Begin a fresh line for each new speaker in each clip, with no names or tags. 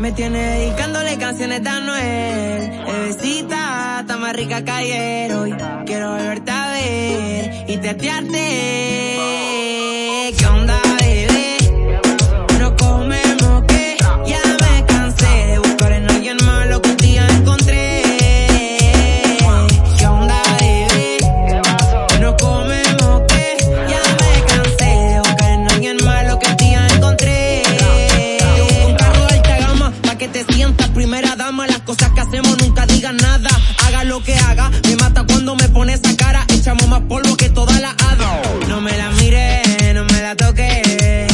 Me tiene dedicándole canciones de Anuel. Bebecita, está más rica que ayer hoy. Quiero volverte a ver y tetearte. Polvo que toda la hada. No me la mire, no me la toque.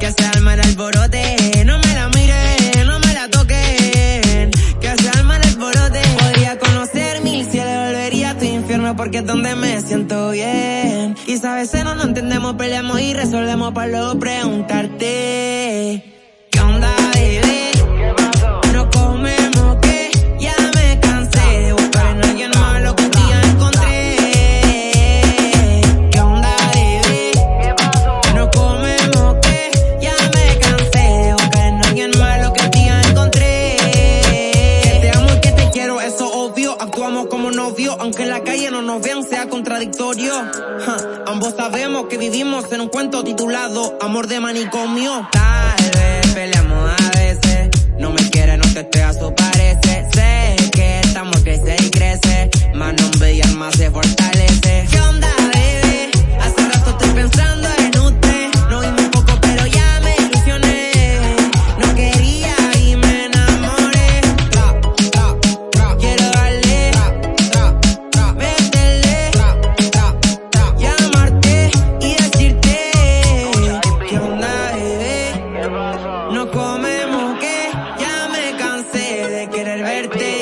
Que se alma el alborote. No me la mire, no me la toque. Que se alma el alborote. Podría conocer mil cielos, volvería a tu infierno porque es donde me siento bien. Y a veces no nos entendemos, peleamos y resolvemos para luego preguntarte. Actuamos como novios, aunque en la calle no nos vean, sea contradictorio. Ambos sabemos que vivimos en un cuento titulado Amor de manicomio. Tal vez peleamos a veces. No me quiere, no te esté a su parece. verte.